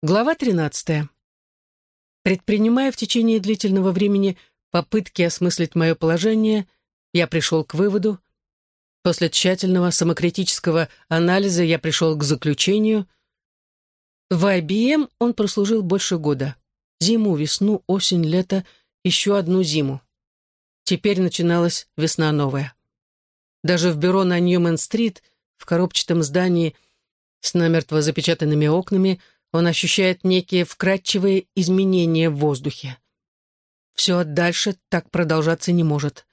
Глава 13. Предпринимая в течение длительного времени попытки осмыслить мое положение, я пришел к выводу, после тщательного самокритического анализа я пришел к заключению, в IBM он прослужил больше года. Зиму, весну, осень, лето, еще одну зиму. Теперь начиналась весна новая. Даже в бюро на Ньюман-стрит, в коробчатом здании с намертво запечатанными окнами, он ощущает некие вкрадчивые изменения в воздухе. Все дальше так продолжаться не может.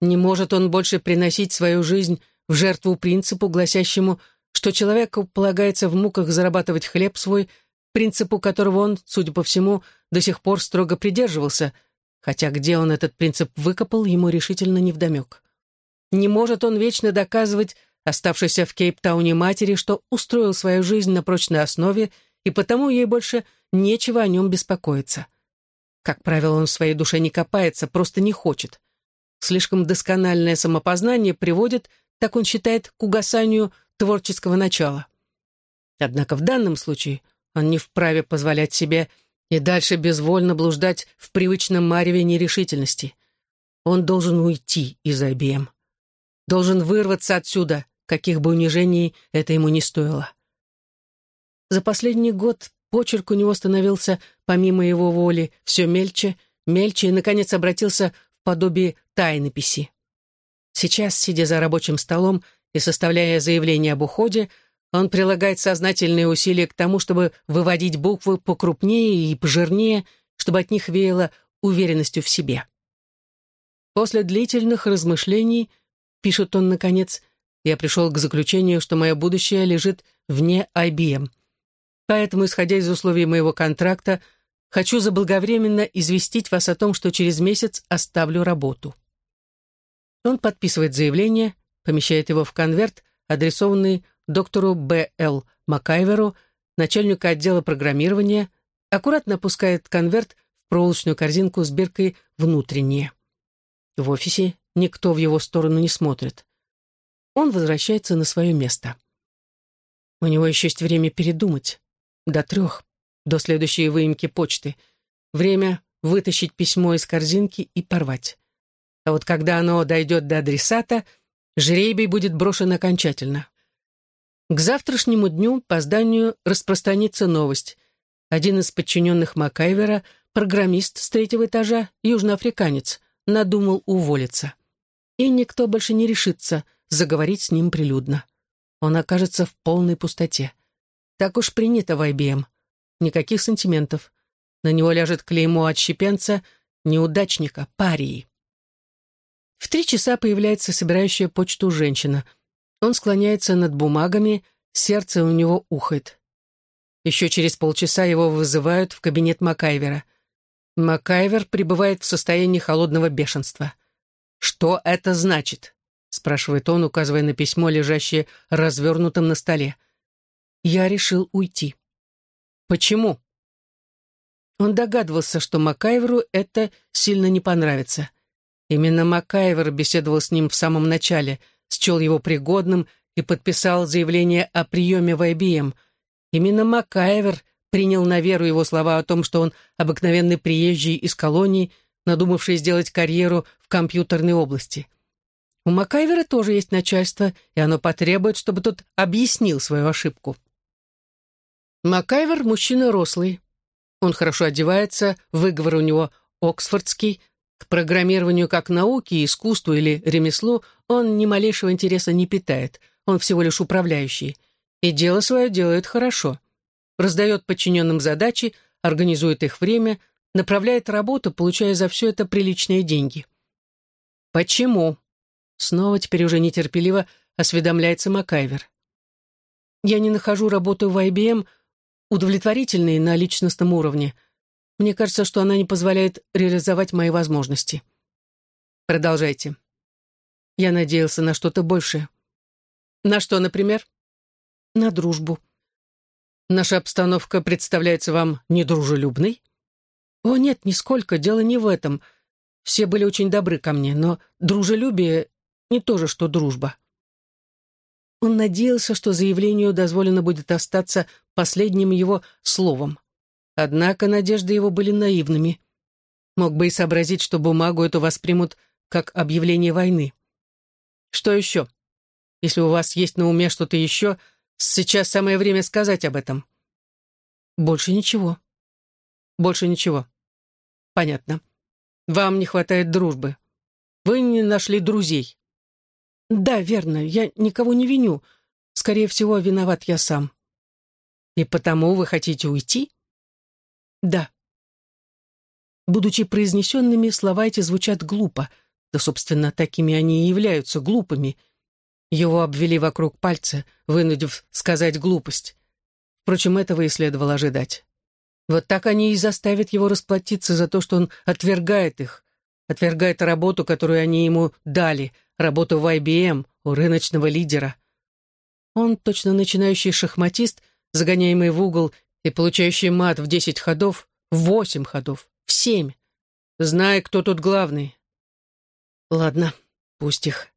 Не может он больше приносить свою жизнь в жертву принципу, гласящему, что человеку полагается в муках зарабатывать хлеб свой, принципу которого он, судя по всему, до сих пор строго придерживался, хотя где он этот принцип выкопал, ему решительно невдомек. Не может он вечно доказывать, оставшейся в Кейптауне матери, что устроил свою жизнь на прочной основе и потому ей больше нечего о нем беспокоиться. Как правило, он в своей душе не копается, просто не хочет. Слишком доскональное самопознание приводит, так он считает, к угасанию творческого начала. Однако в данном случае он не вправе позволять себе и дальше безвольно блуждать в привычном мареве нерешительности. Он должен уйти из IBM. Должен вырваться отсюда, каких бы унижений это ему не стоило. За последний год почерк у него становился, помимо его воли, все мельче, мельче и, наконец, обратился в подобие тайнописи. Сейчас, сидя за рабочим столом и составляя заявление об уходе, он прилагает сознательные усилия к тому, чтобы выводить буквы покрупнее и пожирнее, чтобы от них веяло уверенностью в себе. После длительных размышлений, пишет он наконец, я пришел к заключению, что мое будущее лежит вне IBM — Поэтому, исходя из условий моего контракта, хочу заблаговременно известить вас о том, что через месяц оставлю работу. Он подписывает заявление, помещает его в конверт, адресованный доктору Б. Л. Макайверу, начальнику отдела программирования, аккуратно опускает конверт в проволочную корзинку с биркой «Внутреннее». В офисе никто в его сторону не смотрит. Он возвращается на свое место. У него еще есть время передумать. До трех, до следующей выемки почты. Время вытащить письмо из корзинки и порвать. А вот когда оно дойдет до адресата, жребий будет брошен окончательно. К завтрашнему дню по зданию распространится новость. Один из подчиненных Макайвера, программист с третьего этажа, южноафриканец, надумал уволиться. И никто больше не решится заговорить с ним прилюдно. Он окажется в полной пустоте. Так уж принято в IBM. Никаких сантиментов. На него ляжет клеймо отщепенца, неудачника, парии. В три часа появляется собирающая почту женщина. Он склоняется над бумагами, сердце у него ухает. Еще через полчаса его вызывают в кабинет Макайвера. Макайвер пребывает в состоянии холодного бешенства. «Что это значит?» — спрашивает он, указывая на письмо, лежащее развернутым на столе я решил уйти. Почему? Он догадывался, что Макайверу это сильно не понравится. Именно Макайвер беседовал с ним в самом начале, счел его пригодным и подписал заявление о приеме в IBM. Именно Макайвер принял на веру его слова о том, что он обыкновенный приезжий из колонии, надумавший сделать карьеру в компьютерной области. У Макайвера тоже есть начальство, и оно потребует, чтобы тот объяснил свою ошибку. Макайвер – мужчина рослый. Он хорошо одевается, выговор у него оксфордский. К программированию как науке, искусству или ремеслу он ни малейшего интереса не питает. Он всего лишь управляющий. И дело свое делает хорошо. Раздает подчиненным задачи, организует их время, направляет работу, получая за все это приличные деньги. Почему? Снова теперь уже нетерпеливо осведомляется Макайвер. Я не нахожу работу в IBM, удовлетворительной на личностном уровне. Мне кажется, что она не позволяет реализовать мои возможности. Продолжайте. Я надеялся на что-то большее. На что, например? На дружбу. Наша обстановка представляется вам недружелюбной? О, нет, нисколько, дело не в этом. Все были очень добры ко мне, но дружелюбие не то же, что дружба. Он надеялся, что заявлению дозволено будет остаться последним его словом. Однако надежды его были наивными. Мог бы и сообразить, что бумагу эту воспримут как объявление войны. Что еще? Если у вас есть на уме что-то еще, сейчас самое время сказать об этом. Больше ничего. Больше ничего. Понятно. Вам не хватает дружбы. Вы не нашли друзей. Да, верно, я никого не виню. Скорее всего, виноват я сам. И потому вы хотите уйти? Да. Будучи произнесенными, слова эти звучат глупо. Да, собственно, такими они и являются, глупыми. Его обвели вокруг пальца, вынудив сказать глупость. Впрочем, этого и следовало ожидать. Вот так они и заставят его расплатиться за то, что он отвергает их, отвергает работу, которую они ему дали, работу в IBM, у рыночного лидера. Он, точно начинающий шахматист, загоняемый в угол и получающий мат в десять ходов, в восемь ходов, в семь, зная, кто тут главный. Ладно, пусть их.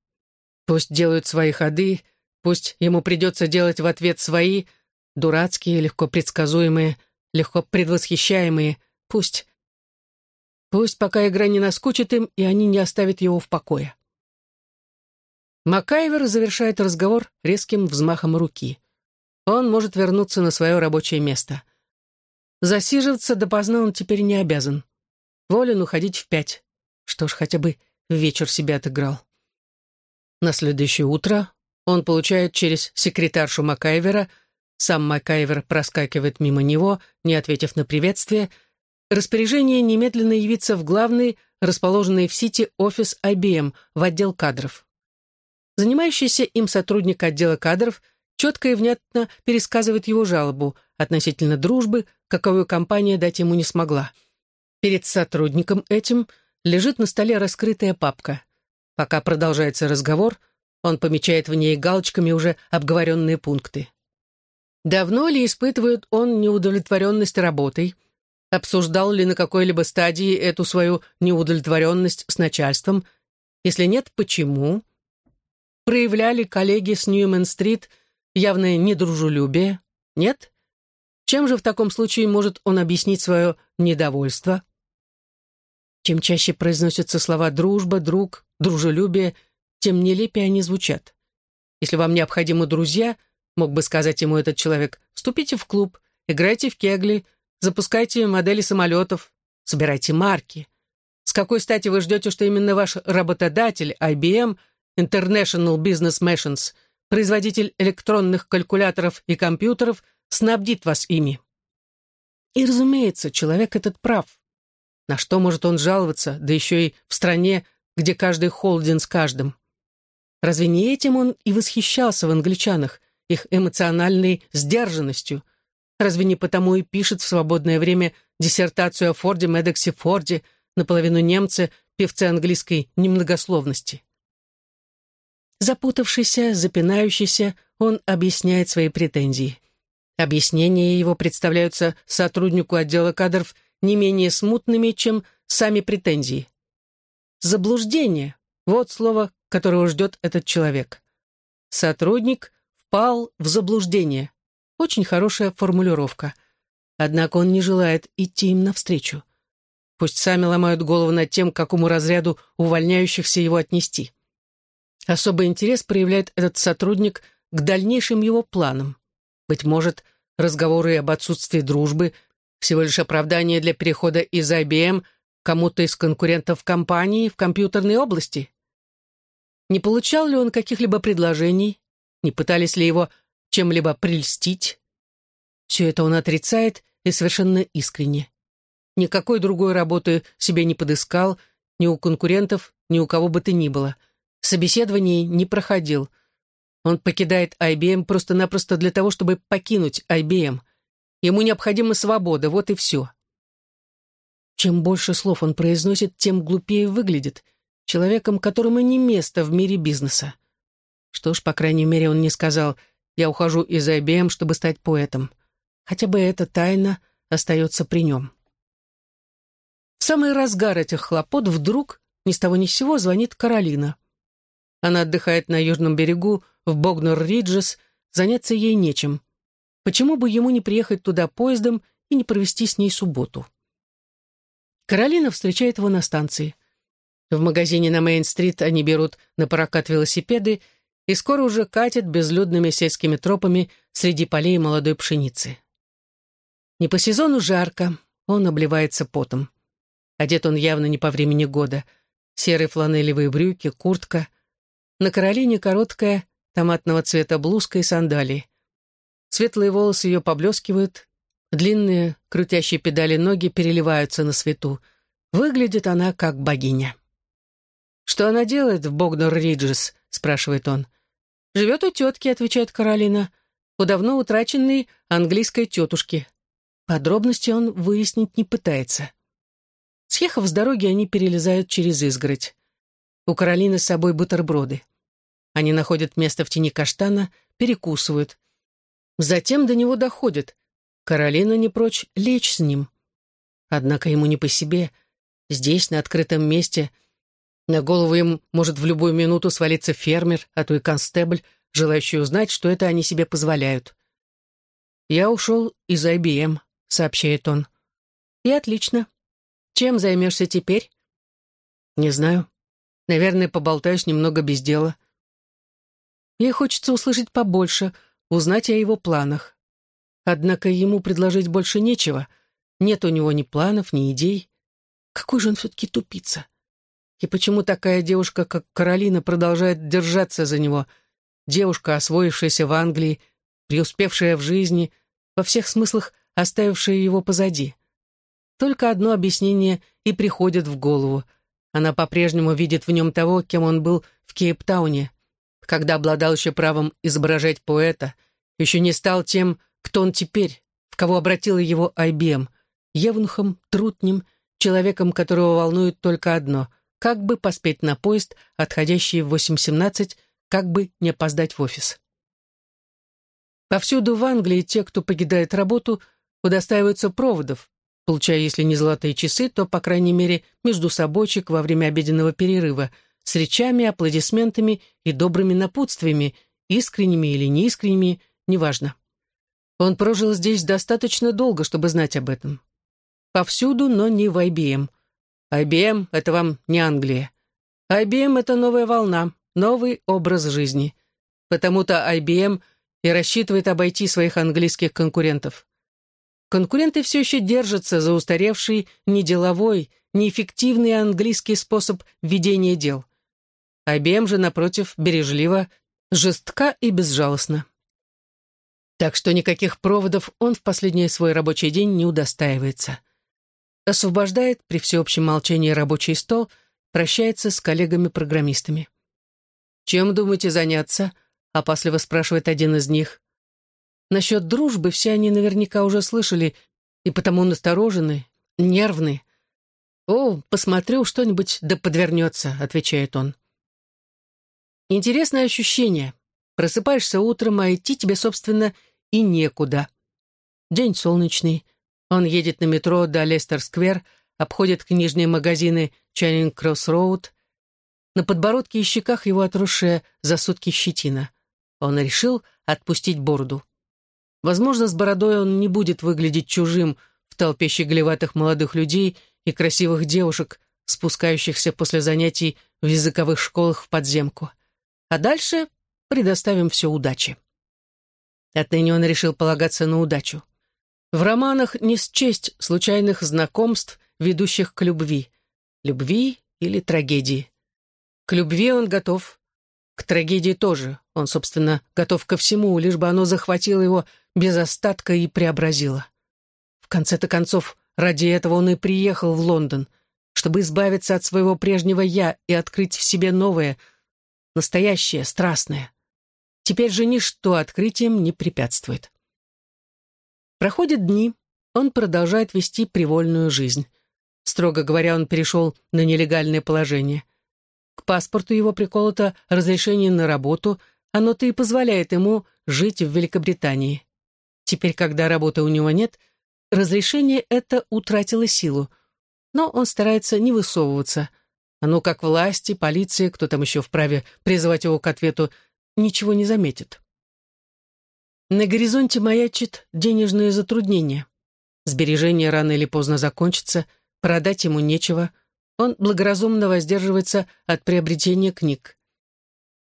Пусть делают свои ходы, пусть ему придется делать в ответ свои, дурацкие, легко предсказуемые, легко предвосхищаемые, пусть. Пусть пока игра не наскучит им, и они не оставят его в покое. Макайвер завершает разговор резким взмахом руки. Он может вернуться на свое рабочее место. Засиживаться допоздна он теперь не обязан. Волен уходить в пять. Что ж, хотя бы вечер себя отыграл. На следующее утро он получает через секретаршу Макайвера, сам Макайвер проскакивает мимо него, не ответив на приветствие, распоряжение немедленно явиться в главный, расположенный в Сити, офис IBM в отдел кадров. Занимающийся им сотрудник отдела кадров четко и внятно пересказывает его жалобу относительно дружбы, каковую компания дать ему не смогла. Перед сотрудником этим лежит на столе раскрытая папка. Пока продолжается разговор, он помечает в ней галочками уже обговоренные пункты. Давно ли испытывает он неудовлетворенность работой? Обсуждал ли на какой-либо стадии эту свою неудовлетворенность с начальством? Если нет, почему? Проявляли коллеги с Ньюмен-стрит явное недружелюбие? Нет? Чем же в таком случае может он объяснить свое недовольство? Чем чаще произносятся слова «дружба», «друг», «дружелюбие», тем нелепее они звучат. Если вам необходимы друзья, мог бы сказать ему этот человек, вступите в клуб, играйте в кегли, запускайте модели самолетов, собирайте марки. С какой стати вы ждете, что именно ваш работодатель, IBM – International Business Machines, производитель электронных калькуляторов и компьютеров, снабдит вас ими. И, разумеется, человек этот прав. На что может он жаловаться, да еще и в стране, где каждый холден с каждым? Разве не этим он и восхищался в англичанах, их эмоциональной сдержанностью? Разве не потому и пишет в свободное время диссертацию о Форде Медексе Форде, наполовину немце, певце английской немногословности? Запутавшийся, запинающийся, он объясняет свои претензии. Объяснения его представляются сотруднику отдела кадров не менее смутными, чем сами претензии. Заблуждение — вот слово, которого ждет этот человек. Сотрудник впал в заблуждение. Очень хорошая формулировка. Однако он не желает идти им навстречу. Пусть сами ломают голову над тем, к какому разряду увольняющихся его отнести. Особый интерес проявляет этот сотрудник к дальнейшим его планам. Быть может, разговоры об отсутствии дружбы – всего лишь оправдание для перехода из IBM кому-то из конкурентов компании в компьютерной области? Не получал ли он каких-либо предложений? Не пытались ли его чем-либо прельстить? Все это он отрицает и совершенно искренне. Никакой другой работы себе не подыскал, ни у конкурентов, ни у кого бы то ни было – собеседований не проходил. Он покидает IBM просто-напросто для того, чтобы покинуть IBM. Ему необходима свобода, вот и все. Чем больше слов он произносит, тем глупее выглядит. Человеком, которому не место в мире бизнеса. Что ж, по крайней мере, он не сказал «я ухожу из IBM, чтобы стать поэтом». Хотя бы эта тайна остается при нем. В самый разгар этих хлопот вдруг, ни с того ни с сего, звонит Каролина. Она отдыхает на южном берегу, в Богнор-Риджес, заняться ей нечем. Почему бы ему не приехать туда поездом и не провести с ней субботу. Каролина встречает его на станции. В магазине на Мейн-стрит они берут на прокат велосипеды и скоро уже катят безлюдными сельскими тропами среди полей молодой пшеницы. Не по сезону жарко, он обливается потом. Одет он явно не по времени года. Серые фланелевые брюки, куртка. На Каролине короткая, томатного цвета блузка и сандалии. Светлые волосы ее поблескивают, длинные, крутящие педали ноги переливаются на свету. Выглядит она как богиня. «Что она делает в Богнор-Риджес?» — спрашивает он. «Живет у тетки», — отвечает Каролина, — «у давно утраченной английской тетушки». Подробности он выяснить не пытается. Съехав с дороги, они перелезают через изгородь. У Каролины с собой бутерброды. Они находят место в тени каштана, перекусывают. Затем до него доходит. Каролина не прочь лечь с ним. Однако ему не по себе. Здесь, на открытом месте, на голову им может в любую минуту свалиться фермер, а то и констебль, желающий узнать, что это они себе позволяют. «Я ушел из IBM», — сообщает он. «И отлично. Чем займешься теперь?» «Не знаю. Наверное, поболтаешь немного без дела». Ей хочется услышать побольше, узнать о его планах. Однако ему предложить больше нечего. Нет у него ни планов, ни идей. Какой же он все-таки тупица. И почему такая девушка, как Каролина, продолжает держаться за него? Девушка, освоившаяся в Англии, преуспевшая в жизни, во всех смыслах оставившая его позади. Только одно объяснение и приходит в голову. Она по-прежнему видит в нем того, кем он был в Кейптауне, когда обладал еще правом изображать поэта, еще не стал тем, кто он теперь, в кого обратила его IBM, евнухом, трутнем, человеком, которого волнует только одно — как бы поспеть на поезд, отходящий в 8.17, как бы не опоздать в офис. Повсюду в Англии те, кто покидает работу, удостаиваются проводов, получая, если не золотые часы, то, по крайней мере, между собойчик во время обеденного перерыва с речами, аплодисментами и добрыми напутствиями, искренними или неискренними, неважно. Он прожил здесь достаточно долго, чтобы знать об этом. Повсюду, но не в IBM. IBM — это вам не Англия. IBM — это новая волна, новый образ жизни. Потому-то IBM и рассчитывает обойти своих английских конкурентов. Конкуренты все еще держатся за устаревший, неделовой, неэффективный английский способ ведения дел. IBM же, напротив, бережливо, жестка и безжалостна. Так что никаких проводов он в последний свой рабочий день не удостаивается освобождает при всеобщем молчании рабочий стол, прощается с коллегами-программистами. «Чем думаете заняться?» — опасливо спрашивает один из них. Насчет дружбы все они наверняка уже слышали, и потому насторожены, нервны. «О, посмотрю, что-нибудь да подвернется», — отвечает он. Интересное ощущение. Просыпаешься утром, а идти тебе, собственно, и некуда. День солнечный, он едет на метро до Лестер-сквер, обходит книжные магазины Чаринг-Кросс-Роуд. На подбородке и щеках его отросшая за сутки щетина. Он решил отпустить бороду. Возможно, с бородой он не будет выглядеть чужим в толпе щеголеватых молодых людей и красивых девушек, спускающихся после занятий в языковых школах в подземку. А дальше предоставим все удаче. Отныне он решил полагаться на удачу. В романах не счесть случайных знакомств, ведущих к любви. Любви или трагедии. К любви он готов. К трагедии тоже. Он, собственно, готов ко всему, лишь бы оно захватило его без остатка и преобразило. В конце-то концов, ради этого он и приехал в Лондон, чтобы избавиться от своего прежнего «я» и открыть в себе новое, настоящее, страстное. Теперь же ничто открытием не препятствует. Проходят дни, он продолжает вести привольную жизнь. Строго говоря, он перешел на нелегальное положение. К паспорту его приколото разрешение на работу, оно-то и позволяет ему жить в Великобритании. Теперь, когда работы у него нет, разрешение это утратило силу. Но он старается не высовываться. Оно, как власти, полиция, кто там еще вправе призывать его к ответу, ничего не заметит. На горизонте маячит денежное затруднение. Сбережения рано или поздно закончатся, продать ему нечего. Он благоразумно воздерживается от приобретения книг.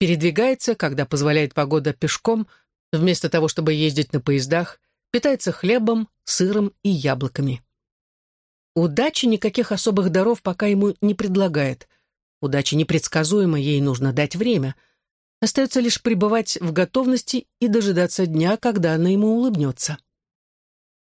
Передвигается, когда позволяет погода, пешком, вместо того, чтобы ездить на поездах, питается хлебом, сыром и яблоками. Удача никаких особых даров пока ему не предлагает. Удача непредсказуема, ей нужно дать время. Остается лишь пребывать в готовности и дожидаться дня, когда она ему улыбнется.